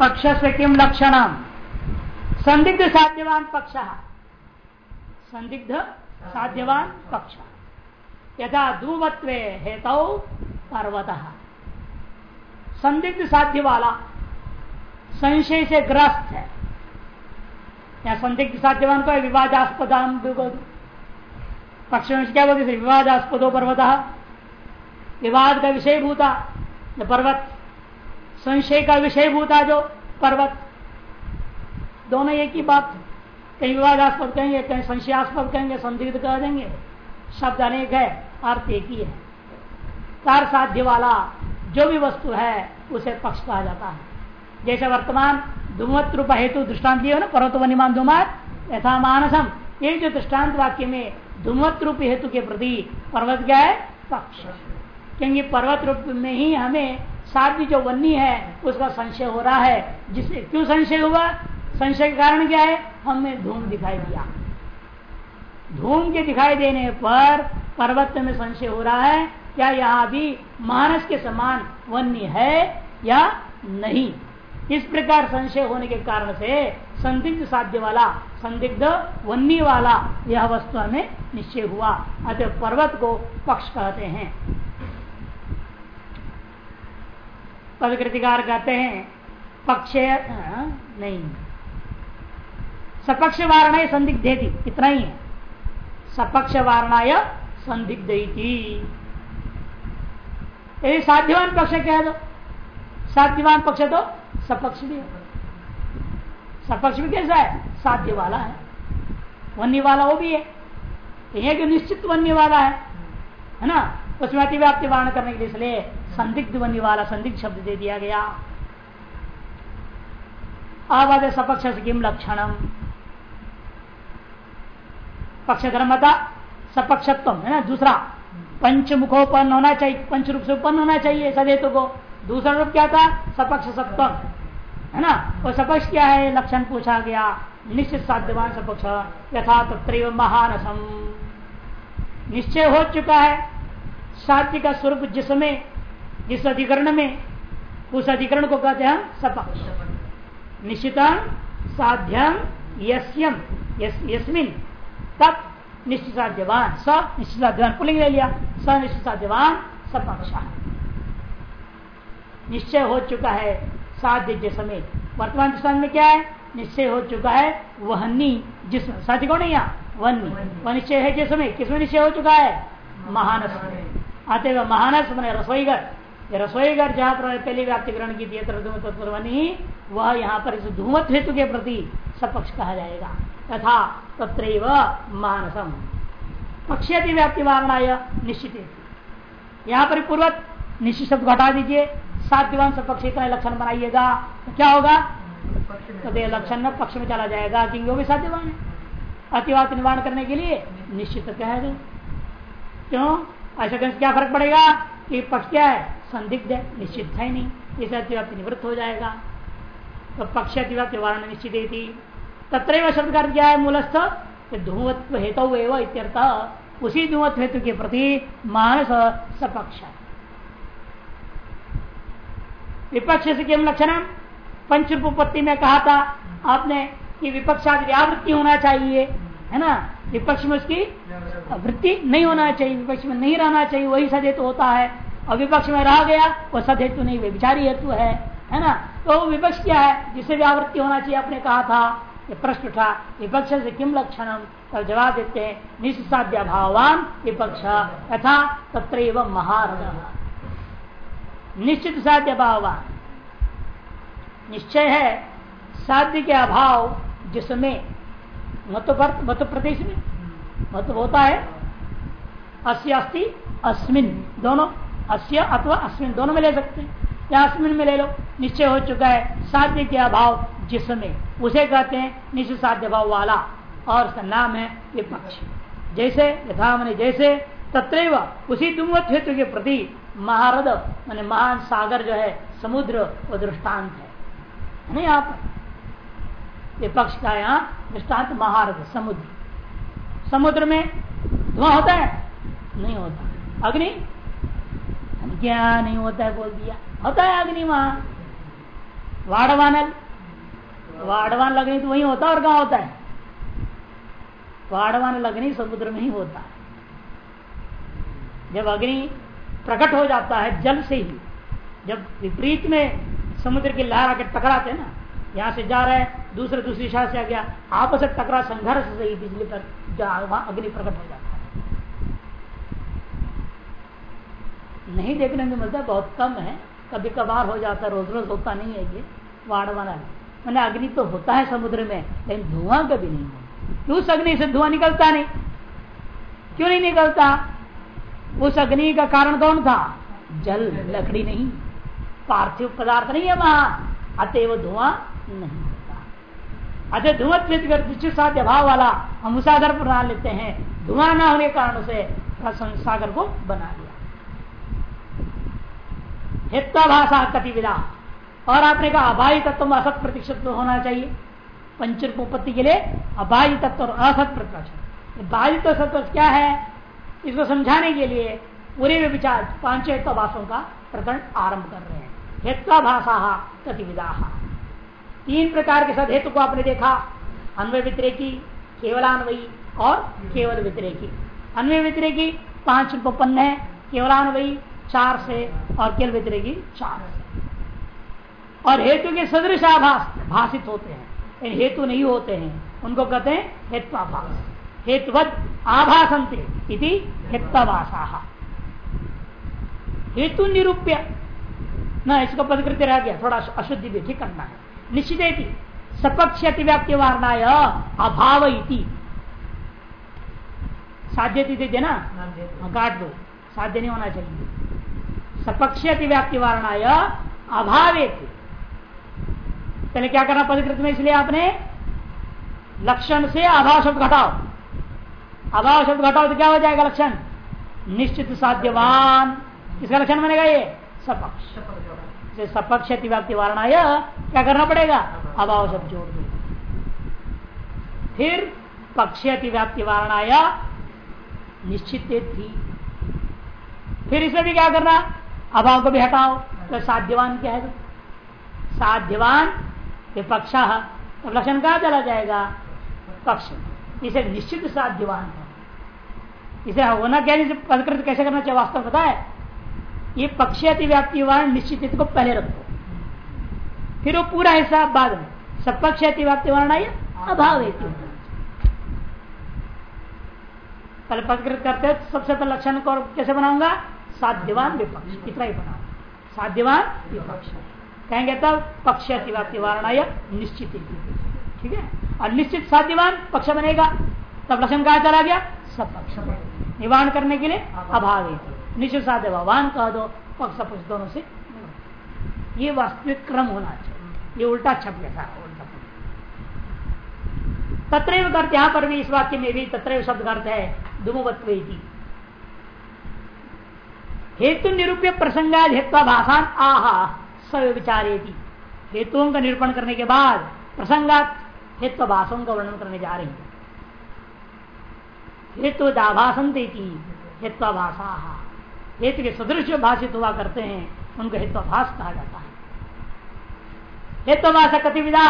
पक्ष से किम लक्षण संदिग्ध साध्यवान पक्ष। संदिग्ध साध्यवान पक्ष। यथा धूमत्व हेतु पर्वत। संदिग्ध साध्य वाला संशय से ग्रस्त है। या संदिग्ध साध्यवान को विवादास्पद पक्ष में क्या बोलते विवादास्पदो पर्वत। विवाद का विषय भूता पर्वत संशय का विषय भूता जो पर्वत। दोनों एक ही बात। कहीं विवादास्पद कहेंगे, कहीं संशयास्पद कहेंगे, संदिग्ध कह देंगे। शब्द अनेक है, अर्थ एक ही है। कार साध्य वाला जो भी वस्तु है, उसे पक्ष कहा जाता है। जैसे वर्तमान धूमत रूप हेतु दृष्टांत दिए ना पर्वत वनिमान धूमत, यथा मानसम। ये जो दृष्टांत वाक्य में धुमत रूप हेतु के प्रति पर्वत क्या है? पक्ष। क्योंकि पर्वत रूप में ही हमें साध्य जो वन्नी है, उसका संशय हो रहा है। जिससे क्यों संशय हुआ? संशय के कारण क्या है? हमने धूम दिखाई दिया। धूम के दिखाई देने पर पर्वत में संशय हो रहा है, क्या यहाँ भी मानस के समान वन्य है या नहीं? इस प्रकार संशय होने के कारण से संदिग्ध साध्य वाला, संदिग्ध वन्नी वाला यह वस्तु हमें निश्चय हुआ। अतः पर्वत को पक्ष कहते हैं। पदकृतिकार कहते हैं। पक्ष नहीं। सपक्ष वारणा संदिग्ध इतना ही है। सपक्ष वारणाय संदिग्ध यदि साध्यवान पक्ष कह दो, साध्यवान पक्ष तो सपक्ष भी है। सपक्ष भी कैसा है? साध्य वाला है। वन्य वाला वो भी है कि निश्चित वन्य वाला है है ना? उसमें अतिव्याप्ति वारण करने के लिए इसलिए संदिग्ध वन्य वाला, संदिग्ध शब्द दे दिया गया। आवाज़ सपक्ष किम लक्षणम? पक्ष धर्मता सपक्षत्व है ना? दूसरा, पंचमुखोपन्न होना चाहिए पंच रूप से उत्पन्न होना चाहिए सदेतु को। दूसरा रूप क्या था? सपक्ष सप्तम है ना? वो सपक्ष क्या है? लक्षण पूछा गया। निश्चित साध्यवान सपक्ष, यथा तत्र महानसम निश्चय हो चुका है साध्य का स्वरूप जिसमें जिस अधिकरण में उस अधिकरण को कहते हैं सपक्ष निश्चितम साध्यम यस्यम यस्मिन। तब निश्चित साध्यवान स निश्चित साध्यवान पुलिंग ले लिया स निश्चित साध्यवान सपक्ष। निश्चय हो चुका है साध्य समय। वर्तमान दृष्टान में क्या है? निश्चय हो चुका है वहनी जिस साध्य कौन है यहाँ? वह निश्चय है जिसमें किसमें निश्चय हो चुका है? महानस आते हुए महानस मैंने रसोईगर रसोईगर जहाँ पर पहले व्याप्ति ग्रहण की थी तत्वनी वह यहाँ पर इस धूमत हेतु के प्रति सपक्ष कहा जाएगा। तथा तत्र मानसम। पक्षी व्याप्ति वारणा निश्चित। यहाँ पर पूर्वत निश्चित शब्द घटा दीजिए। साध्यवान सपक्ष इतना लक्षण बनाइएगा तो क्या होगा? तो लक्षण न पक्ष में चला जाएगा, क्योंकि वो भी साध्यवान है। अतिवाद निर्माण करने के लिए निश्चित कह दो क्यों? करने से क्या फ़र्क पड़ेगा? कि पक्ष क्या है? संदिग्ध है, निश्चित है नहीं। इसे अतिव्याप्ति निवृत्त हो जाएगा। तो पक्ष अतिव्याप्ति वारण निश्चित थी। तत्र शब्द कर क्या है? मूलस्थ धूमत्व हेतु इत्यर्थ। उसी धूमत्व हेतु के प्रति मानस सपक्ष विपक्ष से केवल लक्षण पंच रूपोत्पत्ति में कहा था आपने कि विपक्षादि व्यावृत्ति होना चाहिए। है ना? विपक्ष में उसकी वृत्ति नहीं होना चाहिए, विपक्ष में नहीं रहना चाहिए, वही सदहेतु होता है। और विपक्ष में रह गया, वो सदहेतु नहीं विचारी हेतु है है ना? तो विपक्ष क्या है? जिसे व्यावृत्ति होना चाहिए, आपने कहा था, ये प्रश्न उठा, विपक्ष से किम लक्षणम? तब जवाब देते हैं, निस्साध्य भावान विपक्ष तथा तत्र महारथ। निश्चित साध्य भावान। निश्चय है, साध्य के अभाव जिसमें मत प्रदेश में। मत होता है अस्य अस्ति, अस्मिन। दोनों, अस्य अथवा अस्मिन दोनों में ले सकते हैं। या अस्मिन में ले लो, निश्चय हो चुका है, साध्य के अभाव जिसमें। उसे कहते हैं निश्चय साध्य भाव वाला। और उसका नाम है विपक्ष। जैसे यथा मैंने जैसे तत्व उसी दुमत हेतु के प्रति महारद, मान महान सागर जो है, समुद्र वो दृष्टांत है। नहीं पर? विपक्ष का यहाँ दृष्टांत महारद समुद्र। समुद्र में धुआँ होता है? नहीं होता। अग्नि? क्या नहीं होता है बोल दिया। होता है अग्नि वहाँ। वाड़वानल? वाड़वान लगनी तो वही होता और कहा होता है? वाड़वान लगनी समुद्र में ही होता है। जब अग्नि प्रकट हो जाता है जल से ही, जब विपरीत में समुद्र की लहर आके टकराते हैं ना यहाँ से जा रहे हैं, दूसरे दूसरी दिशा से आ गया। आपस में टकरा संघर्ष से ही बिजली पर अग्नि प्रकट हो जाता है। नहीं देखने में मिलता, बहुत कम है। कभी कभार हो जाता है रोज रोज होता नहीं है ये वाड़वाना मैंने अग्नि तो होता है समुद्र में, लेकिन धुआँ कभी नहीं होता। उस अग्नि से धुआँ निकलता नहीं? क्यों नहीं निकलता? उस अग्नि का कारण कौन था? जल, लकड़ी नहीं। पार्थिव पदार्थ नहीं है वहाँ। अतएव धुआँ नहीं होता। अतः धुआँ साध्य भाव वाला हम उस पर बना लेते हैं। धुआँ ना होने के कारण से सागर को बना लिया हित्वाभाषा कतिविधा और आपने कहा अबाई तत्व में असत प्रतिशत होना चाहिए। पंचरूपोपत्ति के लिए अबाई तत्व और असत प्रतिशत। बाधित सत्व क्या है? इसको समझाने के लिए पूरे विचार पाँच हेत्वाभाषों का प्रकरण आरंभ कर रहे हैं। हेत्वाभाषा गतिविधा तीन प्रकार के सद हेतु को आपने देखा। अन्वय वितरेकी, केवलान्वयी और केवल वितरेकी। अन्वय वितरेकी पाँच उपन्न है, केवलान्वयी चार से और केवल वितरेकी चार से। और हेतु के सदृश आभास भाषित होते हैं। हेतु नहीं होते हैं। उनको कहते हैं हेत्वाभाष हेतुवद आभासंते इति हेत्वाभाषा हेतु निरूप्य। न, इसको पदकृत्य रह गया। थोड़ा अशुद्धि भी ठीक करना है। निश्चित सपक्ष अतिव्याप्ति वारणा अभाव इति। साध्य तिथि ना हाँ, काट दो। साध्य नहीं होना चाहिए। सपक्ष अतिव्याप्ति वारणा अभाव पहले क्या करना पदकृत में इसलिए आपने? लक्षण से अभाव शब्द घटाओ। अभाव शब्द घटाओ तो क्या हो जाएगा लक्षण? निश्चित साध्यवान। इसका लक्षण बनेगा ये? सपक्ष। सपक्ष अतिव्याप्ति क्या करना पड़ेगा? अभाव शब्द जोड़ दो। फिर पक्ष अतिव्याप्ति निश्चित थी। फिर इसमें भी क्या करना? अभाव को भी हटाओ। तो साध्यवान क्या है? साध्यवान विपक्ष तो लक्षण कहा चला जाएगा? पक्ष। इसे निश्चित साध्यवान है। इसे होना क्या पदकृत कैसे करना चाहिए? वास्तव पता है? ये पक्ष अतिव्याप्ति वारण निश्चित को पहले रखो। फिर वो पूरा हिसाब बाद में। सब सपक्ष अतिव्याप्ति वारण आई अभाव पहले पदकृत करते सबसे पहले लक्षण को कैसे बनाऊँगा? साध्यवान विपक्ष। इतना ही बनाऊँगा। साध्यवान विपक्ष। कहेंगे तब, पक्ष अतिव्याप्ति वारण निश्चित ठीक है? और निश्चित साध्यवान पक्ष बनेगा। तब लक्षण कहा चला गया? सब पक्ष निवारण करने के लिए अभाव निश्चित साध्य वाहन कह दो पक्ष पक्ष दोनों से ये वास्तविक क्रम होना चाहिए। ये उल्टा छप गया उल्टा तत्रैव अर्थ यहाँ पर भी इस वाक्य में भी तत्रैव शब्द अर्थ है दुमुवत्व हेतु निरूप्य प्रसंगाद हेत्वा भाषान आहा सव विचारे हेतुओं का निरूपण करने के बाद प्रसंगात हेत्व भाषाओं का वर्णन करने जा रही है। हेतु दाभासन हेत्वाभाषा हेतु के सदृश भाषित हुआ करते हैं, उनको हेत्वाभाष कहा जाता है। हेत्वाभाषा कतिविधा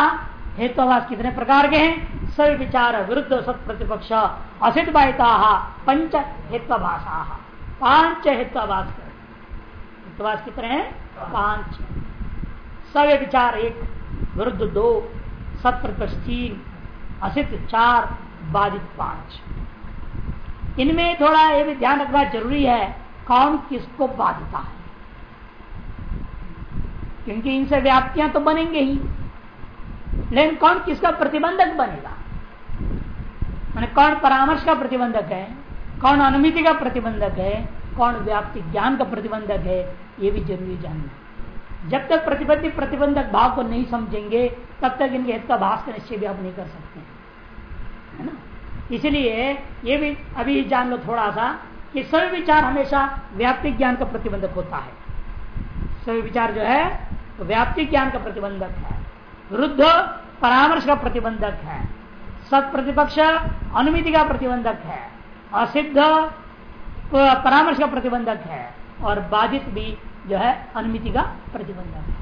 हेत्वाभाष कितने प्रकार के हैं? सभी विचार विरुद्ध सत प्रतिपक्ष असित बाहिता पंच हेत्वाभाषा पाँच हेत्वाभाष हेत्वाभाष कितने हैं? पाँच। सव्य विचार एक, विरुद्ध दो सत प्रतिपक्ष तीन असित चार, बाधित पाँच। इनमें थोड़ा ये भी ध्यान रखना ज़रूरी है कौन किसको बाधता है? क्योंकि इनसे व्याप्तियाँ तो बनेंगे ही। लेकिन कौन किसका प्रतिबंधक बनेगा? मैंने कौन परामर्श का प्रतिबंधक है? कौन अनुमिति का प्रतिबंधक है? कौन व्याप्ति ज्ञान का प्रतिबंधक है? ये भी ज़रूरी जानना जब तक प्रतिबंधी प्रतिबंधक भाव को नहीं समझेंगे, तब तक इनके हित का भाष का निश्चय भी आप नहीं कर सकते है ना? इसलिए ये भी, अभी जान लो थोड़ा सा कि सभी विचार हमेशा व्याप्तिक ज्ञान का प्रतिबंधक होता है। सभी विचार जो है तो व्याप्तिक ज्ञान का प्रतिबंधक है। वृद्ध परामर्श का प्रतिबंधक है। सत प्रतिपक्ष अनुमिति का प्रतिबंधक है। असिद्ध परामर्श का प्रतिबंधक है। और बाधित भी जो है, अनुमिति का प्रतिबंधक है।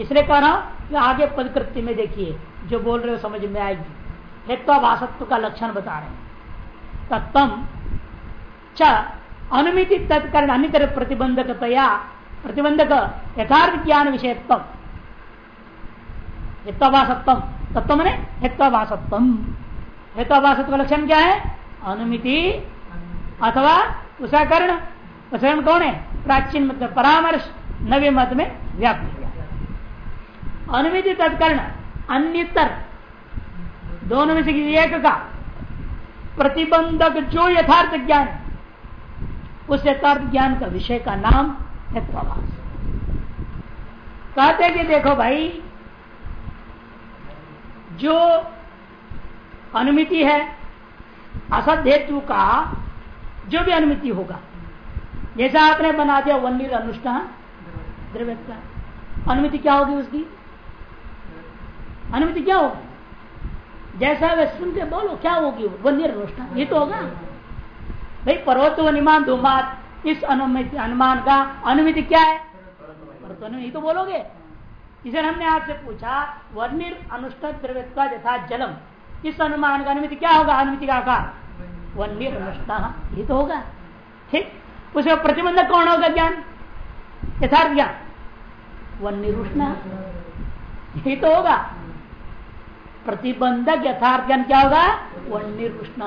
इसलिए कह रहा हूँ आगे पदकृत्य में देखिए, जो बोल रहे हो समझ में आएगी। हेत्वाभाषत्व का लक्षण बता रहे हैं। तत्व अनुमिति तत्करण अन्य प्रतिबंधकतया प्रतिबंधक यथार्थ ज्ञान विषयत्व हित्वाभाषत्व तत्व मैंने हित्वाभाषत्व का लक्षण क्या है? अनुमिति अथवा उसका कर्ण उसका कौन है? प्राचीन मतलब परामर्श, नवे मत में व्याप्त किया। अनुमिति तत्कर्ण, अन्यतर। दोनों में से एक का। प्रतिबंधक जो यथार्थ ज्ञान उस यथार्थ ज्ञान का विषय का नाम हेत्वाभाष कहते कि देखो भाई, जो अनुमिति है असद हेतु का, जो भी अनुमिति होगा, जैसा आपने बना दिया वन अनुष्ठान द्रव्य का अनुमिति क्या होगी उसकी? अनुमिति क्या होगी? जैसा वे सुन के बोलो, क्या होगी वन अनुष्ठान ये तो होगा। भाई पर्वत वनिमान धूमात इस अनुमिति अनुमान का अनुमिति क्या है? ये तो बोलोगे। इसे हमने आपसे पूछा, वर्णिर अनुष्ठ द्रव्यत्वा यथा जलम। इस अनुमान का अनुमिति क्या होगा? अनुमिति का आकार। वर्णिर अनुष्ठ ये तो होगा। ठीक? उसमें प्रतिबंधक कौन होगा ज्ञान? यथार्थ ज्ञान। वर्णिर उष्ण। ये तो होगा। प्रतिबंधक यथार्थ ज्ञान क्या होगा? वर्णिर उष्ण।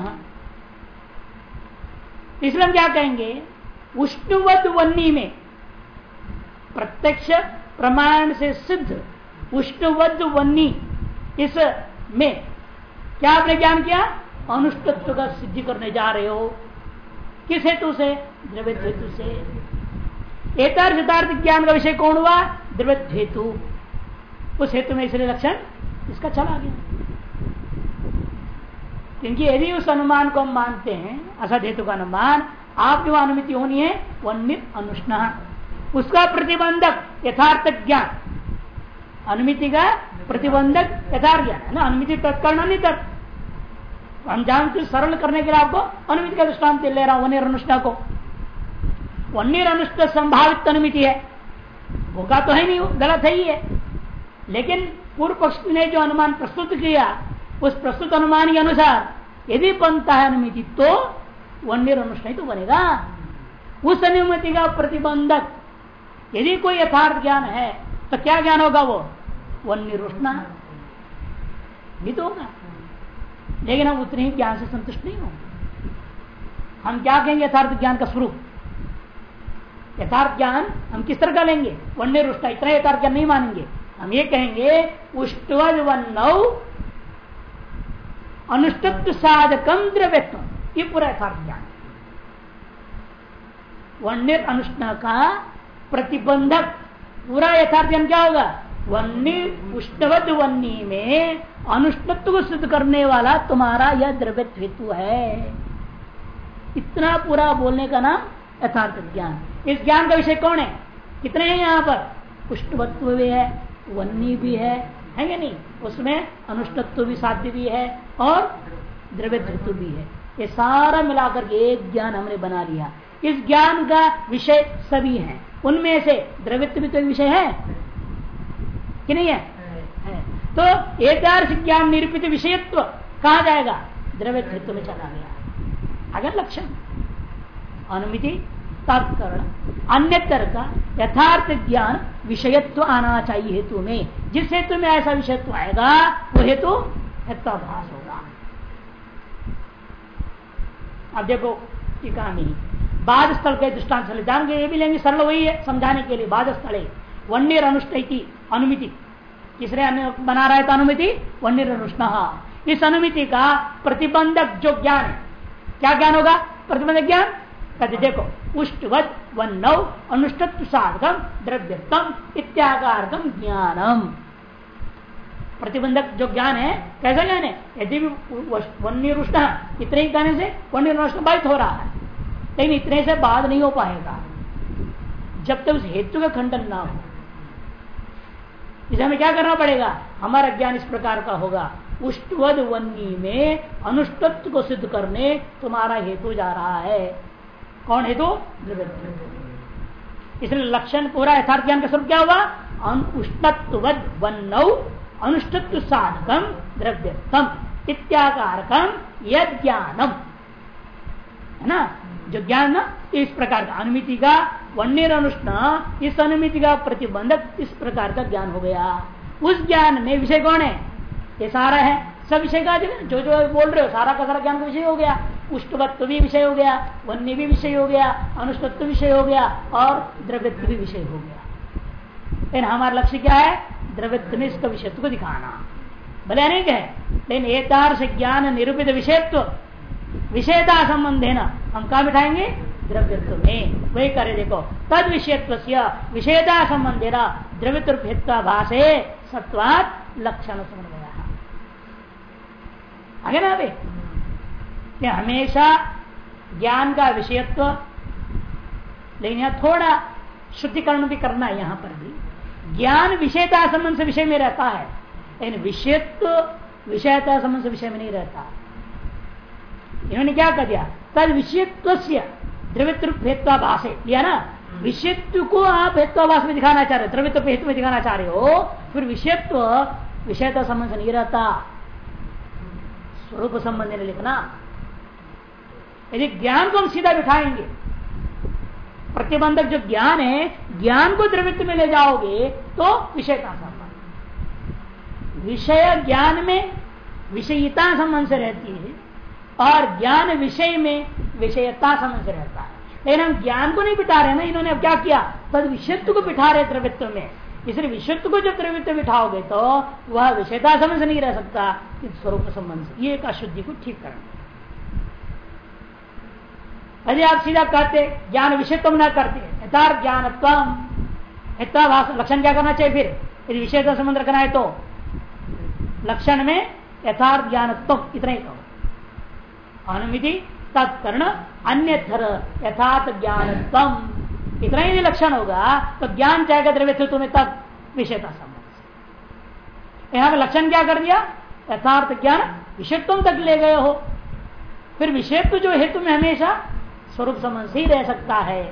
इसलिए हम क्या कहेंगे? उष्णवद वन्नी में प्रत्यक्ष प्रमाण से सिद्ध उष्णवद वन्नी इस में क्या आपने ज्ञान किया? अनुष्टत्व का सिद्धि करने जा रहे हो। किस हेतु से? द्रव्य हेतु से। एतार्थ ज्ञान का विषय कौन हुआ? द्रव्य हेतु। उस हेतु में इसलिए लक्षण इसका चला गया। क्योंकि यदि उस अनुमान को हम मानते हैं असद हेतु का अनुमान, आप जो अनुमति होनी है वन्य अनुष्ण। उसका प्रतिबंधक यथार्थ ज्ञान। अनुमिति का प्रतिबंधक यथार्थ ज्ञान। है ना? अनुमिति तत्कर्ण नहीं तत्। हम जानते सरल करने के लिए आपको अनुमिति का दृष्टांत ले रहा हूँ, वन्य अनुष्ठा को। वन्य अनुष्ठ संभावित अनुमिति है। होगा तो है नहीं गलत है ही है। लेकिन पूर्व पक्ष ने जो अनुमान प्रस्तुत किया उस प्रस्तुत अनुमान के अनुसार, यदि बनता है अनुमिति तो वन्य अनुष्ठान तो बनेगा। उस अनुमति का प्रतिबंधक, यदि कोई यथार्थ ज्ञान है तो क्या ज्ञान होगा वो? रोशना भी तो होगा। लेकिन हम उतने ही ज्ञान से संतुष्ट नहीं होंगे। हम क्या कहेंगे यथार्थ ज्ञान का स्वरूप? यथार्थ ज्ञान हम किस तरह का लेंगे? वन्य रुष्टा इतना यथार्थ ज्ञान नहीं मानेंगे। हम ये कहेंगे उष्टवज वन अनुष्टत्व साधकम द्रव्यत्व। ये पूरा यथार्थ ज्ञान। वन्य अनुष्ठा का प्रतिबंधक। पूरा यथार्थ ज्ञान क्या होगा? वन्य उष्णवत वन्नी में अनुष्णत्व को सिद्ध करने वाला तुम्हारा यह द्रव्य हेतु है। इतना पूरा बोलने का नाम यथार्थ ज्ञान। इस ज्ञान का विषय कौन है? कितने हैं यहाँ पर? पुष्टवत्व भी है, वन्नी भी है है या नहीं? उसमें अनुष्टत्व भी साध्य भी है और द्रव्य धृत्व भी है। ये सारा मिलाकर के एक ज्ञान हमने बना लिया। इस ज्ञान का विषय सभी है। उनमें से द्रवित्व भी तो विषय है? कि नहीं है, है। तो एक ज्ञान निरूपित विषयत्व कहा जाएगा? द्रव्यत्व में चला गया। अगर लक्षण। अनुमिति तत्करण अन्य का यथार्थ ज्ञान विषयत्व आना चाहिए हेतु में। जिस हेतु में ऐसा विषयत्व आएगा, वो हेतु हेत्वाभास होगा। अब देखो टीका बाद स्थल के दृष्टांत चले जाएँगे, ये भी लेंगे। सरल वही है, समझाने के लिए। बाद स्थल वन्य अनुष्ठी अनुमिति। किसने बना रहा है तो अनुमिति? वन्य अनुष्ण। इस अनुमिति का प्रतिबंधक जो ज्ञान है, क्या ज्ञान होगा? प्रतिबंधक ज्ञान? कहते देखो, उष्टवत व नौ अनुष्टत्व साधकम द्रव्यतम इत्यागार्थम ज्ञानम। प्रतिबंधक जो ज्ञान है, कैसा ज्ञान है? यदि भी वन्य रुष्ट इतने ही कहने से वन्य रुष्ट बाधित हो रहा है। लेकिन इतने से बाध नहीं हो पाएगा। जब तक उस हेतु का खंडन ना हो। इसे हमें क्या करना पड़ेगा? हमारा ज्ञान इस प्रकार का होगा, उष्टवद वन्नी में अनुष्टत्व को सिद्ध करने तुम्हारा हेतु जा रहा है। कौन हेतु इसलिए लक्षण पूरा यथार्थ ज्ञान का स्वरूप क्या हुआ? उष्णत्वद वन्नौ अनुष्ठत्व साधकम द्रव्यत्म इत्याकारकम यद ज्ञानम है ना? जो ज्ञान ना, इस प्रकार का अनुमिति का वन्य अनुष्ण इस अनुमिति का प्रतिबंधक इस प्रकार का ज्ञान हो गया। उस ज्ञान में विषय कौन है? ये सारा है। सब विषय का जो जो बोल रहे हो, सारा का सारा ज्ञान का विषय हो गया। उष्टवत्व भी विषय हो गया, वन्य भी विषय हो गया अनुष्टत्व विषय हो गया और द्रव्यत्व भी विषय हो गया। लेकिन हमारा लक्ष्य क्या है? द्रव्यत्व में इसका विषयत्व को दिखाना। भले अनेक है लेकिन एक ज्ञान निरूपित विषयत्व, विषयता संबंध है ना, हम कहा बिठाएँगे? द्रव्यत्व में। वही करे देखो, तद विषयत्व विषयता संबंध द्रव्यत्व भाषे सत्वात लक्षण समझ गया आगे ना अभी? कि हमेशा ज्ञान का विषयत्व लेकिन यहाँ थोड़ा शुद्धिकरण भी करना है यहाँ पर भी। ज्ञान विषयता संबंध से विषय में रहता है लेकिन विषयत्व विषयता संबंध से विषय में नहीं रहता। इन्होंने क्या कर दिया? तद विषयत्व द्रवित्व भाषे लिया ना? विषयत्व को आप हेत्वाभाष में दिखाना चाह रहे हो द्रवित्व हेतु में दिखाना चाह रहे हो फिर विषयत्व विषयता संबंध से नहीं रहता। स्वरूप संबंध ने लिखना। यदि ज्ञान को हम सीधा बिठाएँगे, प्रतिबंधक जो ज्ञान है, ज्ञान को द्रवित्व में ले जाओगे तो विषय का संबंध विषय ज्ञान में विषयता संबंध से रहती है, और ज्ञान विषय में विषयता संबंध से रहता है। लेकिन हम ज्ञान को नहीं बिठा रहे ना, इन्होंने अब क्या किया? तद विषयत्व को बिठा रहे द्रवित्व में। इसलिए विषयत्व को जब द्रवित्व बिठाओगे तो वह विषयता समझ नहीं रह सकता स्वरूप संबंध ये एक अशुद्धि को ठीक करना यदि आप सीधा कहते, ज्ञान विषय तुम न करते। यथार्थ ज्ञान लक्षण क्या करना चाहिए फिर? यदि विषय का संबंध रखना है तो। लक्षण में यथार्थ ज्ञान इतना ही कहो। अनुमिति तत्कर्ण अन्य यथार्थ ज्ञान इतना ही लक्षण होगा तो ज्ञान जाएगा द्रव्य में तब विषय का संबंध। यहाँ पर लक्षण क्या कर दिया? यथार्थ ज्ञान विषयत्व तक ले गए हो। फिर विषयत्व जो हेतु में हमेशा स्वरूप समझ ही रह सकता है,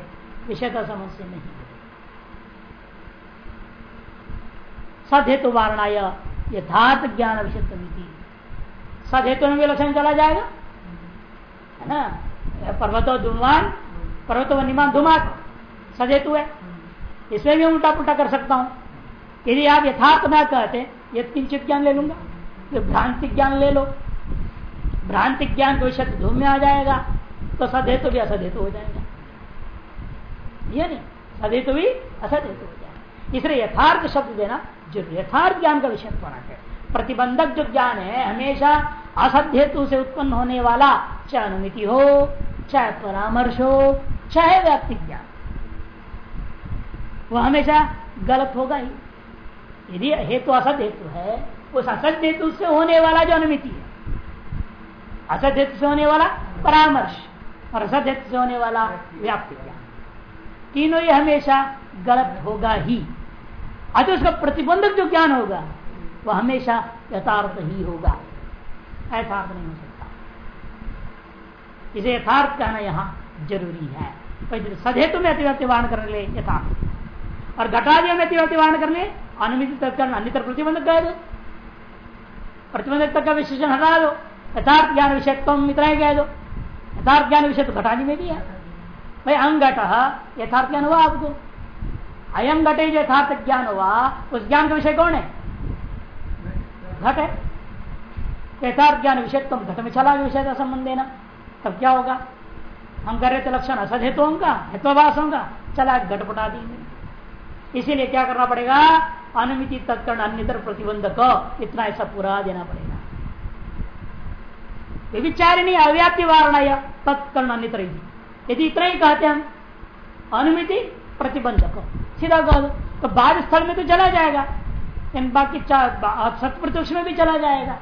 विषय का समझ से नहीं। सदहेतु वारणा यथार्थ ज्ञान विषय सदहेतु में लक्षण चला जाएगा, है ना? पर्वतो धुमान पर्वतो निमान धुमाक सदहेतु है। इसमें भी उल्टा पुल्टा कर सकता हूँ। यदि आप यथार्थ ना कहते ये किंचित ज्ञान ले लूँगा फिर भ्रांति ज्ञान ले लो। भ्रांति ज्ञान को विषय धूम में आ जाएगा। तो सदहेतु भी असदहेतु हो जाएगा। ये नहीं सदहेतु भी असदहेतु हो जाएगा। इसलिए यथार्थ शब्द देना जो यथार्थ ज्ञान का विषय होना चाहिए प्रतिबंधक जो ज्ञान है, हमेशा असद हेतु से उत्पन्न होने वाला, चाहे अनुमिति हो, चाहे परामर्श हो, चाहे व्याप्ति ज्ञान, वो हमेशा गलत होगा ही। यदि हेतु असद हेतु है, उस असद हेतु से होने वाला जो अनुमिति है असद हेतु से होने वाला परामर्श और असत से होने वाला व्याप्ति ज्ञान तीनों ये हमेशा गलत होगा ही। अतः उसका प्रतिबंधक जो ज्ञान होगा, वह हमेशा यथार्थ ही होगा। यथार्थ नहीं हो सकता। इसे यथार्थ कहना यहाँ ज़रूरी है। सदहेतु में अतिव्याप्ति वाहन करने ले, यथार्थ। और घटादि में अतिव्याप्ति वाहन करने अनुमित अन्य प्रतिबंधक कह दो। प्रतिबंधक का विशेषण हटा दो। यथार्थ ज्ञान विषय इतना ही कह दो। यथार्थ ज्ञान विषय तो घटानी में भी है। भाई अंग घट यथार्थ ज्ञान हुआ आपको। अयम घटे जो यथार्थ ज्ञान हुआ, उस ज्ञान का विषय कौन है? घट है। यथार्थ ज्ञान विषय तुम घट में चला, विषय का संबंध देना। तब क्या होगा? हम कर रहे थे लक्षण, असद हेतु का हेत्वाभाष होगा, चला घटपटा देंगे इसीलिए क्या करना पड़ेगा? अनुमिति तत्कर्ण अन्य प्रतिबंधक, इतना ऐसा पूरा देना पड़ेगा। व्यविचारिणी अव्याप्ति वारणा तत्कर्ण अन्य यदि इतना ही कहते हम अनुमिति प्रतिबंधक सीधा कह दो तो बाद स्थल में तो चला जाएगा। इन बाकी सत प्रतिपक्ष में भी चला जाएगा।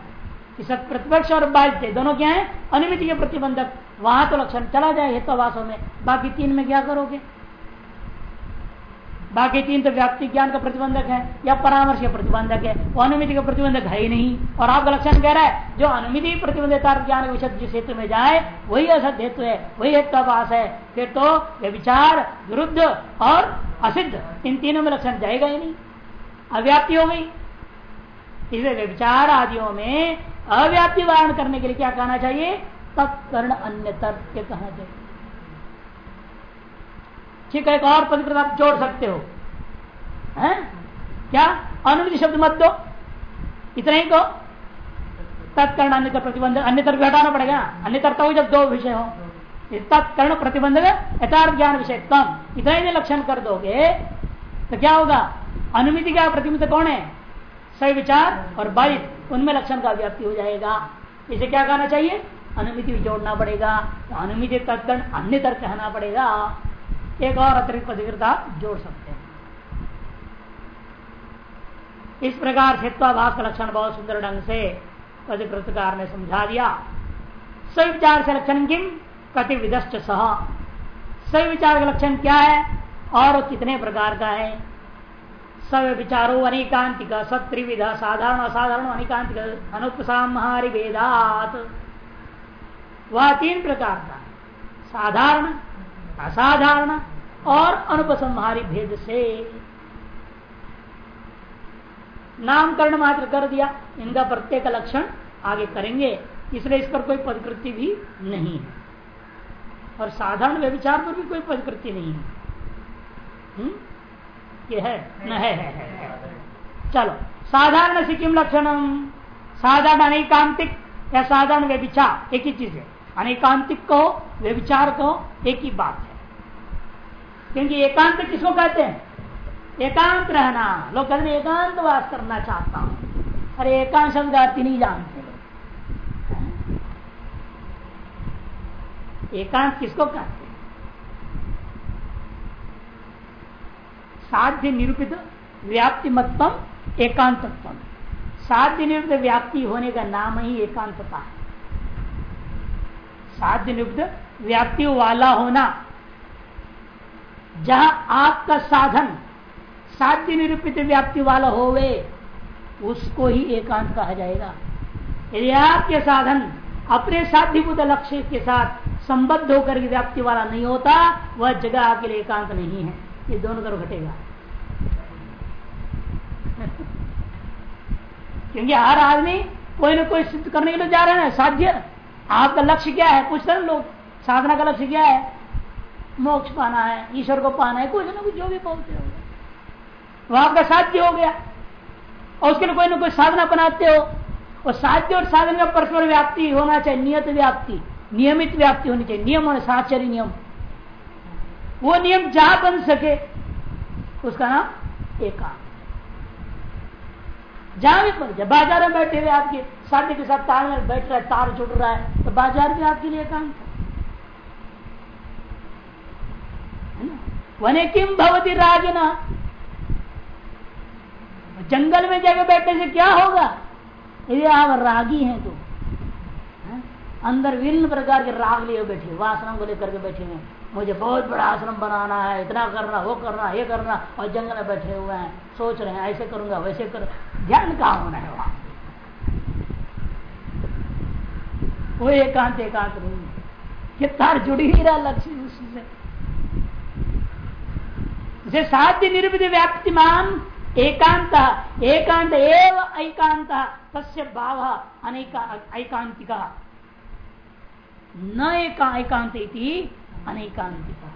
सत प्रतिपक्ष और बाध्य दोनों क्या है? अनुमिति के प्रतिबंधक। वहाँ तो लक्षण चला जाए हितवासों में। बाकी तीन में क्या करोगे? बाकी तीन तो व्याप्ति ज्ञान का प्रतिबंधक है, या परामर्श का प्रतिबंधक है, वो अनुमिति का प्रतिबंधक है ही नहीं। और आपका लक्षण कह रहा है, जो अनुमिति प्रतिबंधता ज्ञान विषय जिस हेतु में जाए, वही असत हेतु है, वही हेत्वाभास है। फिर तो ये विचार विरुद्ध और असिद्ध, इन तीनों में लक्षण जाएगा ही नहीं। अव्याप्ति हो गई। इसलिए विचार आदियों में अव्याप्ति वारण करने के लिए क्या कहना चाहिए? तत्कर्ण अन्य तर्क कहना चाहिए। ठीक है, एक और पद आप जोड़ सकते हो। है? क्या? अनुमति शब्द मत दो। इतना ही को। तत्कर्ण अन्य प्रतिबंध। अन्य तर्क हटाना पड़ेगा। अन्य तर्क हो जब दो विषय हो। तत्कर्ण प्रतिबंध यथार्थ ज्ञान विषय कम इतना ही लक्षण कर दोगे तो क्या होगा? अनुमिति का प्रतिबंध कौन है? सही विचार और बाइक उनमें लक्षण का व्याप्ति हो जाएगा। इसे क्या कहना चाहिए? अनुमिति जोड़ना पड़ेगा। तो अनुमिति तत्कर्ण अन्य तर्क कहना पड़ेगा। एक और अतिरिक्त पदकृता जोड़ सकते हैं। इस प्रकार क्षेत्राभास का लक्षण बहुत सुंदर ढंग से पदकृतकार ने समझा दिया। सविचार से लक्षण किम? कति विदश्च सह सविचार का लक्षण क्या है? और कितने प्रकार का है? सब विचारो अनेकांतिक सत्रिविधा साधारण असाधारण अनेकांतिक अनुपसामहारी वेदात वह तीन प्रकार का साधारण असाधारण और अनुपसंहारी भेद से नामकरण मात्र कर दिया इनका प्रत्येक लक्षण आगे करेंगे इसलिए इस पर कोई पदकृति भी नहीं है और साधारण व्यविचार पर भी कोई पदकृति नहीं है हुँ? हम्म? ये है न है, है, है, है। चलो साधारण सिक्किम लक्षणम साधारण अनेकांतिक या साधारण व्यविचार एक ही चीज़ है अनेकांतिक कहो व्यविचार कहो एक ही बात है। क्योंकि एकांत किसको कहते हैं? एकांत रहना। लोग कहते हैं एकांत वास करना चाहता हूँ। अरे, एकांत शब्द नहीं जानते। लोग एकांत किसको कहते हैं? साध्य निरूपित व्याप्ति मतम एकांतत्व। साध्य निरूपित व्याप्ति होने का नाम ही एकांतता है। साध्य निरूपित व्याप्ति वाला होना। जहाँ आपका साधन साध्य निरूपित व्याप्ति वाला होवे, उसको ही एकांत कहा जाएगा। यदि आपके साधन अपने साध्यभूत लक्ष्य के साथ संबद्ध होकर के व्याप्ति वाला नहीं होता, वह जगह आपके लिए एकांत नहीं है। ये दोनों तरफ़ घटेगा। क्योंकि हर आदमी कोई ना कोई सिद्ध करने के लिए जा रहे हैं, साध्य। आपका लक्ष्य क्या है? पूछते हैं लोग। साधना का लक्ष्य क्या है? मोक्ष पाना है, ईश्वर को पाना है, कुछ ना कुछ जो भी बोलते हो वो आपका साध्य हो गया। और उसके लिए कोई ना कोई साधना बनाते हो। और साध्य और साधन का परस्पर व्याप्ति होना चाहिए, नियत व्याप्ति, नियमित व्याप्ति होनी चाहिए। नियम और साचर्य नियम। वो नियम जहाँ बन सके, उसका नाम एकांत। जहाँ भी बाज़ार में बैठे हुए आपके साध्य के साथ तार में बैठ रहा है तार जुड़ रहा है तो बाज़ार भी आपके लिए काम है वने किम भवती राजना? जंगल में जाकर बैठने से क्या होगा? यदि आप रागी हैं तो? अंदर विभिन्न प्रकार के राग लिए बैठे वासना को लेकर के बैठे हैं। मुझे बहुत बड़ा आश्रम बनाना है, इतना करना, वो करना, ये करना, और जंगल में बैठे हुए हैं, सोच रहे हैं, ऐसे करूँगा, वैसे कर ध्यान कहा होना है वहाँ? वो एकांत एकांत नहीं ये तार जुड़ी ही रहा लक्ष्य उससे साध्य निर्मित व्याप्तिमान एकांत एकांत एव ऐकांत, तस्य भाव ऐकांतिका। न एका एकांत अनेकांतिका।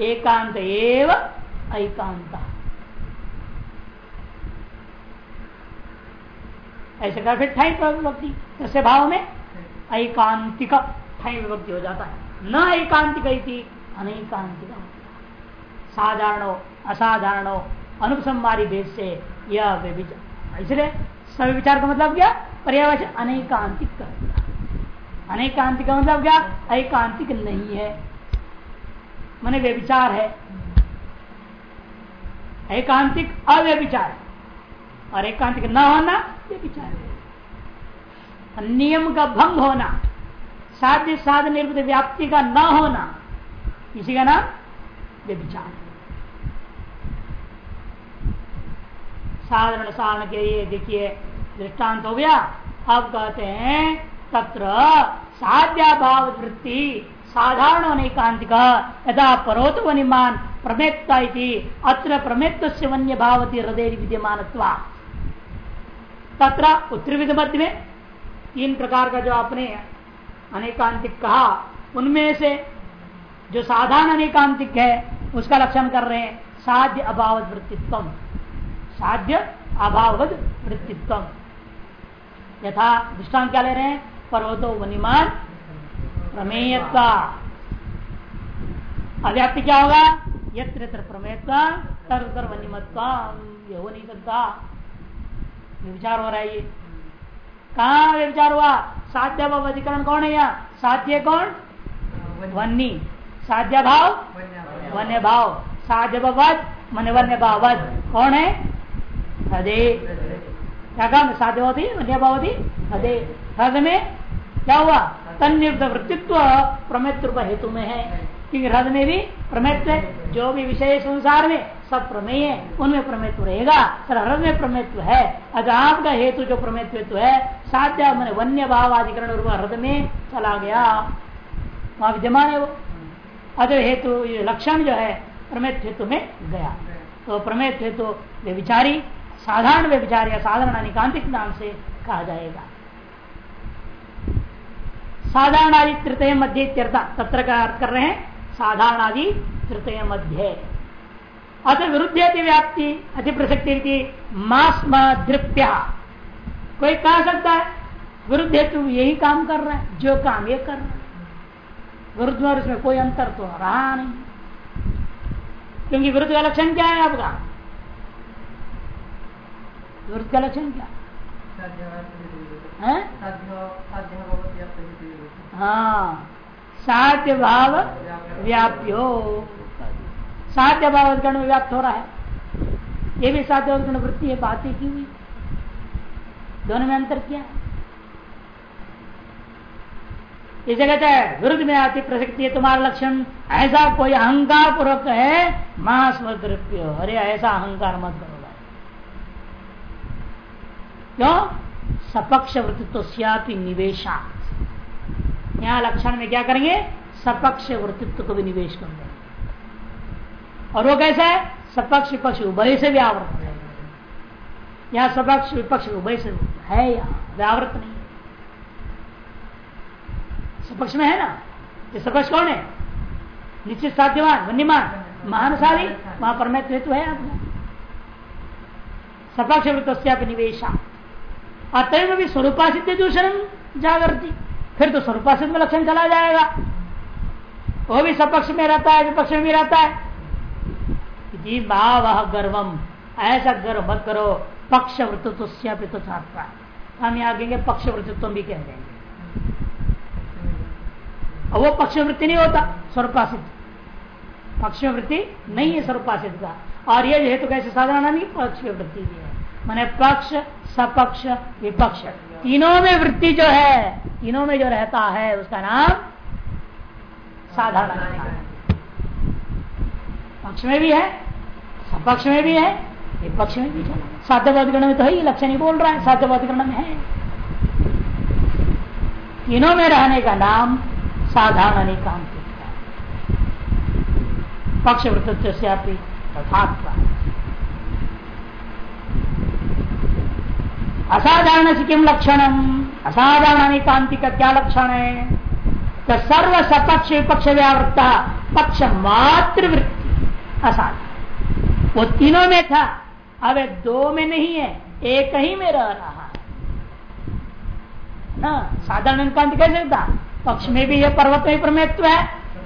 एकांत एव ऐकांत। ऐसे कर फिर ठाई विभक्ति तस्य भाव में ऐकांतिक ठाई विभक्ति हो जाता है। न एकांतिक अनेकांतिक। साधारण, असाधारण अनुपसंवारी भेद से यह इसलिए सभी विचार का मतलब क्या? पर्यावरण अनेकांतिक। कर अनेकांतिक का मतलब क्या? ऐकांतिक नहीं है। मैंने व्यविचार है। एकांतिक अव्यभिचार और एकांतिक न होना, व्यभिचार है। नियम का भंग होना, साध्य साधन निर्मित व्याप्ति का न होना, इसी का नाम व्यभिचार साधारण साधन के लिए देखिए, दृष्टांत हो गया। अब कहते हैं तत्र साध्या भाव वृत्ति साधारण एकांतिक यथा परोत वनिमान प्रमेत्ता अत्र प्रमेत्व से वन्य भावती हृदय विद्यमान तत्र उत्तर मध्य में तीन प्रकार का जो आपने अनेकांतिक कहा, उनमें से जो साधारण अनेकांतिक है, उसका लक्षण कर रहे हैं, साध्य अभाव वृत्तित्व साध्य अभाव वृत्तित्व यथा दृष्टांत क्या ले रहे हैं? पर्वतो वनिमान प्रमेयता अव्याप्ति क्या होगा? यत्र यत्र प्रमेयता तर तर वनिमत्ता ये हो नहीं सकता विचार हो रहा है ये। कहा विचार हुआ? साध्य अधिकरण कौन है यहाँ? साध्य कौन? वन्नी। साध्य भाव? वन्य भाव। साध्य वध मन वन्य भाव कौन है? हदे। क्या काम साध्य होती वन्य भाव होती हदे। हद में क्या हुआ? तन्निर्द वृत्तित्व प्रमेत रूप हेतु में है। क्योंकि हृदय में भी प्रमेत्व जो भी विषय संसार में, सब प्रमेय है। उनमें प्रमेत्व रहेगा। सर, हृदय में प्रमेत्व है। अगर आपका हेतु जो प्रमेत्व है, साध्य मैंने वन्य भाव अधिकरण रूप हृदय में चला गया। वहाँ विद्यमान है वो। अदर हेतु लक्षण जो है प्रमेत हेतु में गया। तो प्रमेत हेतु वे विचारी साधारण वे विचार या साधारण अनिकांतिक नाम से कहा जाएगा। साधारण आदि तृतीय मध्य तत्र का अर्थ कर रहे हैं? साधारण आदि तृतीय मध्य। अत विरुद्ध अति व्याप्ति, अति प्रसक्ति मास दृप्या कोई कह सकता है, विरुद्ध हेतु यही काम कर रहा है, जो काम ये कर रहा है। विरुद्ध और इसमें कोई अंतर तो रहा नहीं। क्योंकि विरुद्ध का लक्षण क्या है आपका? विरुद्ध का लक्षण क्या? हाँ? साध्य भाव व्याप्यो साध्य भाव अधिकरण में व्याप्त हो रहा है। ये भी साध्य अधिकरण वृत्ति है, बातें की हुई। दोनों में अंतर क्या। है इसे कहते हैं विरुद्ध में आती प्रसक्ति है, तुम्हारा लक्षण ऐसा कोई अहंकार पूर्वक है महास्मृत्य अरे ऐसा अहंकार मत करो। क्यों सपक्ष वृत्तित्व निवेशा यहाँ लक्षण में क्या करेंगे? सपक्ष वृत्तित्व को भी निवेश कर देंगे। और वो कैसा है? सपक्ष विपक्ष उभय से व्यावृत है यहाँ सपक्ष विपक्ष उभय से है यहाँ व्यावृत नहीं सपक्ष में है ना? ये सपक्ष कौन है? निश्चित साध्यवान वन्यमान महानशाली वहाँ परमेत्व हेतु है आपका। सपक्ष वृत्त निवेशा। अतएव भी स्वरूपा दूषण जागृति। फिर तो स्वरूपा सिद्ध में लक्षण चला जाएगा। वो भी सपक्ष में रहता है, विपक्ष में भी रहता है। जी वह गर्वम। ऐसा गर्व मत करो पक्ष वृत्व तो हम यहाँ कहेंगे पक्ष वृत्तित्व भी कह देंगे। वो पक्ष वृत्ति नहीं होता स्वरूपासित पक्ष वृत्ति नहीं है स्वरूपासित का। और ये हेतु तो कैसे साधारण नहीं वृत्ति भी है। मैंने पक्ष, सपक्ष, विपक्ष। तीनों में वृत्ति जो है, तीनों में जो रहता है, उसका नाम साधारण पक्ष में भी है, सपक्ष में भी है, विपक्ष में भी है। साध्यवादगण में तो है लक्षण ही बोल रहा है साध्यवादगण में है। तीनों में रहने का नाम साधारण अनेकांतिक पक्ष वृत्त असाधारण से किम लक्षण असाधारण अनेकांतिक का क्या लक्षण है तो सर्व सपक्ष विपक्ष व्यावृत्ता पक्ष मात्र वृत्ति असाधारण वो तीनों में था, अब दो में नहीं है, एक ही में रह रहा है। ना, साधारण अनेकांत कैसे था पक्ष में भी यह पर्वत में प्रमेत्व है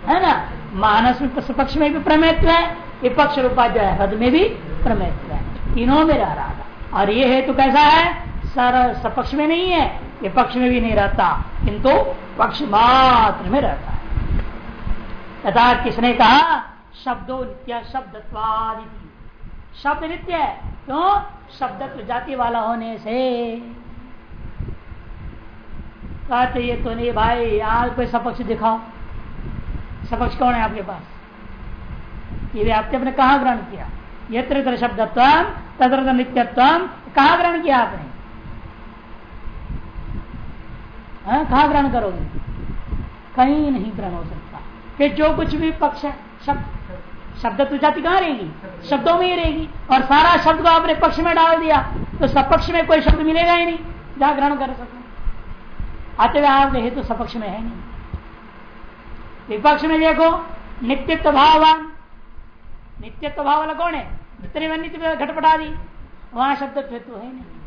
है ना? मानस में पक्ष में भी प्रमेत्व है, विपक्ष रूपा जो है हद में भी प्रमेत्व है। तीनों में रह रहा था। और ये हेतु कैसा है? सर सपक्ष में नहीं है, ये पक्ष में भी नहीं रहता, किंतु पक्ष मात्र में रहता है। तथा किसने कहा? शब्दों नित्य शब्दत्वादि शब्द नित्य है, क्यों? शब्दत्व जाति वाला होने से। कहते ये तो नहीं भाई आज कोई सपक्ष दिखाओ। सपक्ष कौन है आपके पास? ये आपने अपने कहा ग्रहण किया? यत्र शब्दत्व, तत्र नित्यत्व, कहा ग्रहण किया आपने हाँ, कहा ग्रहण करोगे। कहीं नहीं ग्रहण हो सकता। कि जो कुछ भी पक्ष है शब्द शब्द तो जाति कहाँ रहेगी? शब्दों में ही रहेगी। और सारा शब्द को आपने पक्ष में डाल दिया तो सपक्ष में कोई शब्द मिलेगा ही नहीं, जहाँ ग्रहण कर सके। आते हुए आप हेतु सपक्ष में है नहीं। विपक्ष में देखो, नित्यत्व भाववान। नित्यत्व भाव वाला कौन है? जितने नित्य घटपटा दी, वहाँ शब्द तो है नहीं।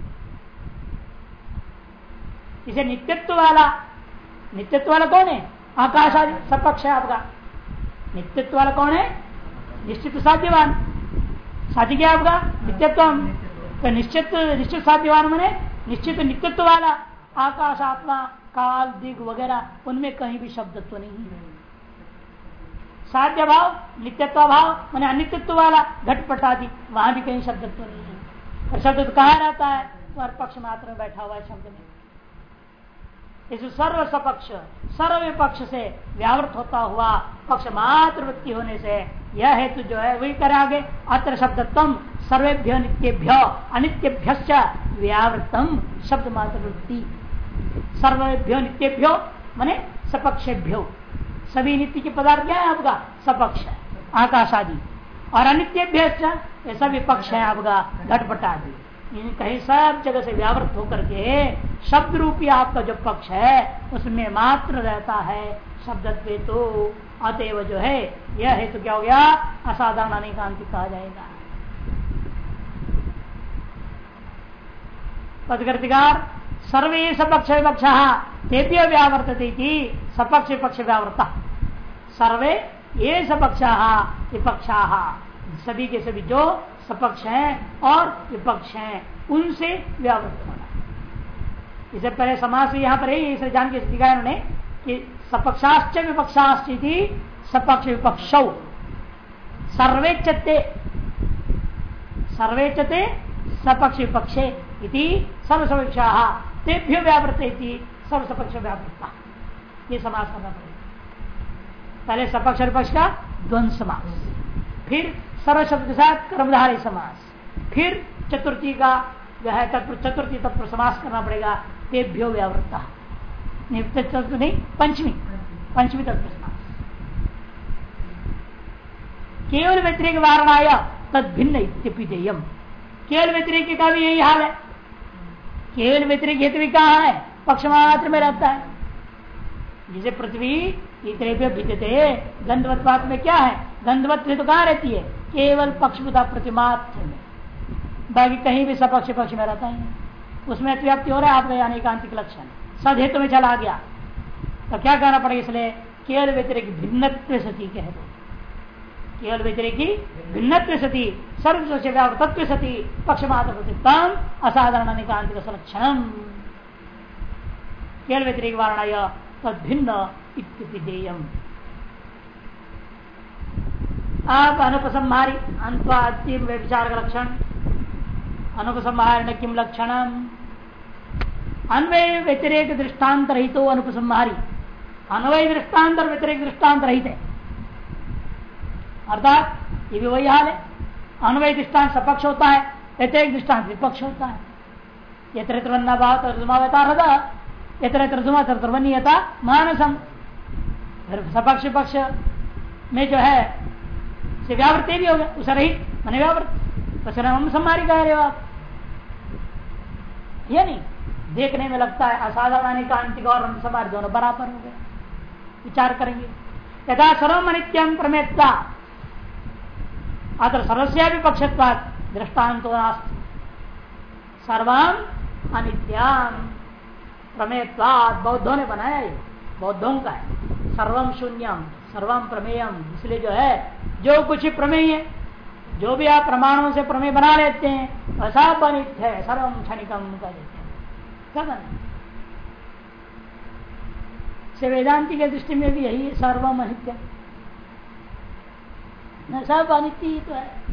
इसे नित्यत्व वाला नित्यत्व वाला कौन है? आकाश आदि, सब पक्ष है आपका। नित्यत्व वाला कौन है? निश्चित साध्यवान। साध्य क्या आपका? नित्यत्व तो निश्चित निश्चित साध्यवान मैंने निश्चित नित्यत्व वाला, आकाश, आत्मा, काल, दिग वगैरह, उनमें कहीं भी शब्दत्व नहीं है। साध्य भाव नित्यत्व भाव मैंने अनित्यत्व वाला घटपट आदि वहाँ भी कहीं शब्दत्व नहीं है। शब्द कहा रहता है? तो पक्ष मात्र में बैठा हुआ है शब्द में। इस सर्व सपक्ष, सर्व विपक्ष से व्यावृत होता हुआ पक्ष मात्र वृत्ति होने से यह हेतु जो है, वही करे आगे। अत्र शब्दत्म सर्वेभ्य नित्यभ्य अनित्यभ्य व्यावृतम शब्द मात्र वृत्ति। सर्वेभ्यो नित्यभ्यो, मने सपक्षेभ्यो। सभी नित्य के पदार्थ क्या है आपका? सपक्ष आकाश आदि और अनित्यभ्य सभी पक्ष है आपका घटपट आदि कहीं सब जगह से व्यावृत होकर के शब्द रूपी आपका जो पक्ष है, उसमें मात्र रहता है शब्द तो अतएव जो है, यह है तो क्या हो गया? असाधारण अनिकांति कहा जाएगा। पदकृतिकार सर्वे सपक्ष विपक्ष, तेभ्य व्यावर्तते सपक्ष विपक्ष व्यावृत सर्वे ये सपक्ष, विपक्षा, सभी के सभी जो सपक्ष हैं और विपक्ष हैं। उनसे व्यावृत होना। इसे पहले समाज से यहाँ पर है, इसे जान के दिखाया उन्होंने कि सपक्षाश्च विपक्षाश्च सपक्ष विपक्ष। सर्वेचते सर्वेचते सपक्ष विपक्षे इति सर्वसपक्षा। तेभ्यो व्यावृत सर्वसपक्ष व्यावृत्ता। ये समाज पड़ेगा पहले सपक्ष विपक्ष का द्वंद समास। फिर सर्व शब्द के साथ कर्मधारी समास। फिर चतुर्थी का जो है तत्व चतुर्थी तत्व समास करना पड़ेगा, तेभ्यो व्यावृत्ता। नहीं, पंचमी। पंचमी तत्व समास। केवल व्यतिरिक वारणाय तद भिन्न इत्यपिदेयम केवल व्यतिरिक का भी यही हाल है। केवल व्यतिरिक हेतु भी कहा है? पक्ष मात्र में रहता है। जिसे पृथ्वी इतने पे बीतते गंधवत्वात में क्या है? गंधवत तो कहाँ रहती है? केवल पक्षभुता प्रतिमात्र में बाकी कहीं भी सपक्ष पक्ष में रहता ही नहीं। उसमें अतिव्याप्ति हो रहा है आपका यानी एकांतिक लक्षण। सद हेतु में चला गया। तो क्या कहना पड़ेगा इसलिए? केवल व्यतिरिक भिन्न सती कह दो। केवल व्यतिरिक भिन्न सती सर्व तत्व सती पक्षमात्र प्रतिम असाधारण एकांतिक संरक्षण केवल व्यतिरिक वारणा तद भिन्न इत्यम आप अनुपसंहारी अंतिम विचार का लक्षण अनुपसंहार किम लक्षण अन्वय व्यतिरेक दृष्टांत रहित हो अनुपसंहारी। अन्वय दृष्टांत और व्यतिरेक दृष्टांत रहित है अर्थात ये भी वही हाल है अन्वय दृष्टांत सपक्ष होता है, व्यतिरेक दृष्टांत विपक्ष होता है। यत्र यत्र मानसम। सपक्ष पक्ष में जो है से व्यावृत भी हो गया। उसे रहित मैंने व्यावृत उसे हम सम्मारी कह रहे हो आप। ये नहीं। देखने में लगता है असाधारण कांतिक और समाज दोनों बराबर हो गए। विचार करेंगे। यथा सर्वम अनित्यम प्रमेत्ता। अत्र सर्वस्या भी पक्षत्वाद दृष्टांत सर्वम अनित्यम प्रमेयत्वाद बौद्धों ने बनाया ये। बौद्धों का है। सर्वम शून्यम। सर्वम प्रमेयम इसलिए जो है, जो कुछ प्रमेय है, जो भी आप प्रमाणों से प्रमेय बना लेते हैं वह सब अनित है सर्वम क्षणिकम कर देते हैं। सबसे वेदांति के दृष्टि में भी यही सर्वम अनित्य। सब अनित्य ही तो है।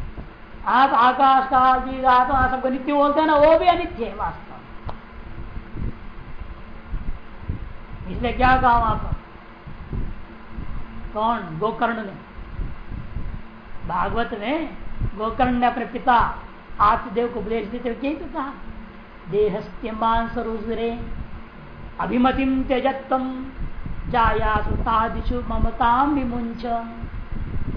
आप आकाश का जी आत्मा सबको नित्य बोलते हैं ना, वो भी अनित्य है वास्तव इसलिए क्या वहाँ पर कौन? गोकर्ण ने। भागवत में गोकर्ण ने अपने पिता आत्मदेव को उपदेश देते हुए यही तो कहा, देहस्त्य मांस रुद्रे अभिमतिम त्यजत्म जाया सुतादिशु ममताम विमुंच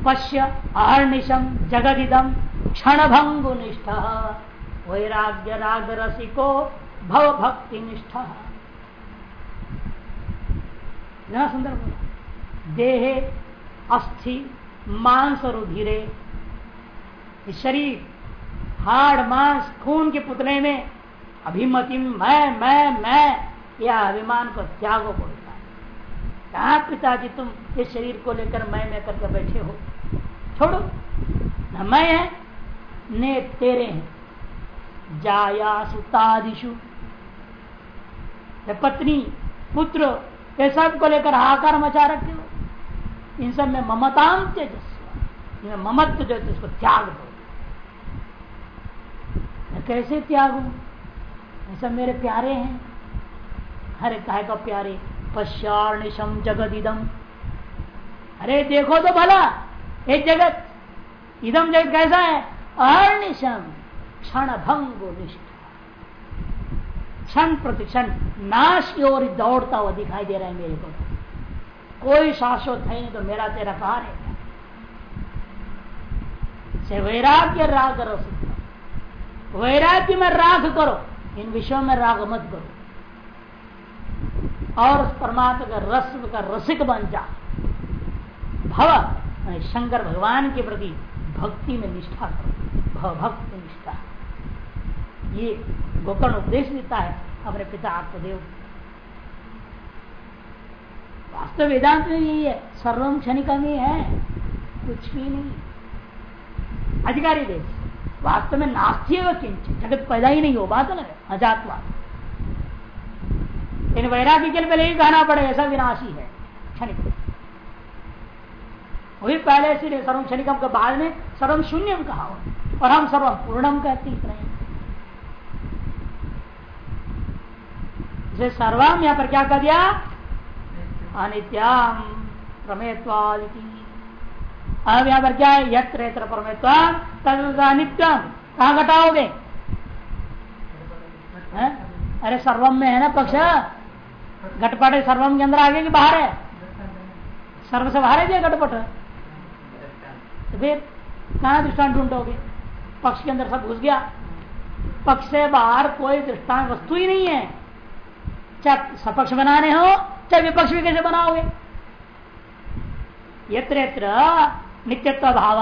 पश्य अहर्निशम जगदिदम क्षण भंगु निष्ठ वैराग्य राग रसिको भव भक्ति निष्ठ सुंदर बोला। देहे, अस्थि, मांस और उधीरे। शरीर, हाड़, मांस, खून के पुतले में अभिमति, मैं मैं मैं, या अभिमान को त्यागो बोलता है। कहा पिताजी, तुम इस शरीर को लेकर मैं मैं करके बैठे हो? छोड़ो। न मैं है, ने तेरे हैं। जाया सुतादिशु पत्नी, पुत्र, ये सबको लेकर हाकार मचा रखे हो? इन सब में ममताम तेजस्व। ममत्व जो है उसको त्याग दो। कैसे त्यागू? सब मेरे प्यारे हैं। हरे काय का प्यारे। पश्चाणिशम जगत इदम अरे देखो तो भला एक जगत इदम जगत कैसा है? अर्निशम क्षण भंग क्षण प्रति क्षण नाश की ओर दौड़ता हुआ दिखाई दे रहा है मेरे को। कोई शाश्वत है नहीं तो मेरा तेरा कहा रहेगा वैराग्य राग रस वैराग्य में राग करो, इन विषयों में राग मत करो। और उस परमात्मा का रस, का रसिक बन जा। भव शंकर भगवान के प्रति भक्ति में निष्ठा करो। भव भक्त निष्ठा। ये गोकर्ण उपदेश देता है, अपने पिता आत्मदेव वास्तव वेदांत में यही है सर्वम क्षणिका में है, कुछ भी नहीं। अधिकारी देश वास्तव में नास्ती किंचित, जगत पैदा ही नहीं हो, बात अलग है, अजातवाद। इन वैराग्य के पहले ही कहना पड़े ऐसा विनाशी है, क्षणिक। वही पहले से सर्वम क्षणिकम के बाद में सर्वम शून्यम कहा और हम सर्वम पूर्णम कहते इतना सर्वम यहाँ पर क्या कर दिया? अनित्याम प्रमेत्वादिति। अब यहाँ पर क्या है, यत्र यत्र अनित्यम कहा घटाओगे? अरे सर्वम में है ना पक्ष? घटपट सर्वम के अंदर आगे कि बाहर है? सर्व से बाहर है घटपट? तो फिर कहा दृष्टान ढूंढोगे? पक्ष के अंदर सब घुस गया। पक्ष से बाहर कोई दृष्टांत वस्तु ही नहीं है। चाहे सपक्ष बनाने हो चाहे विपक्ष भी कैसे बनाओगे? यत्र यत्र नित्यत्व भाव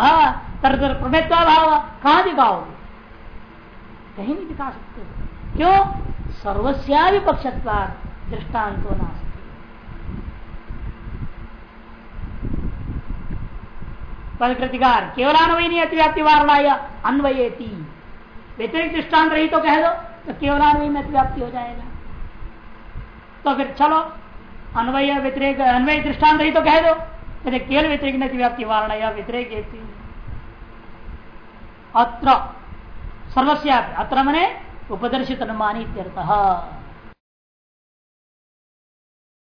तर तर प्रमेत्व भाव कहा दिखाओगे? कहीं नहीं दिखा सकते। क्यों? सर्वस्या विपक्षत्वा दृष्टान्तो नास्ती। पदकृतिकार केवल अन्वयनी अतिव्याप्ति वारणाय अन्वयती। व्यतिरिक्त दृष्टांत रही तो कह दो तो केवल अन्वय में अतिव्याप्ति हो जाएगा। तो फिर चलो अन्वय व्यतिरेक अन्वय दृष्टांत ही तो कह दो। यदि केवल नहीं व्याप्ति वारणा या व्यतिरेक अत्र सर्वस्या अत्र मने उपदर्शित अनुमानी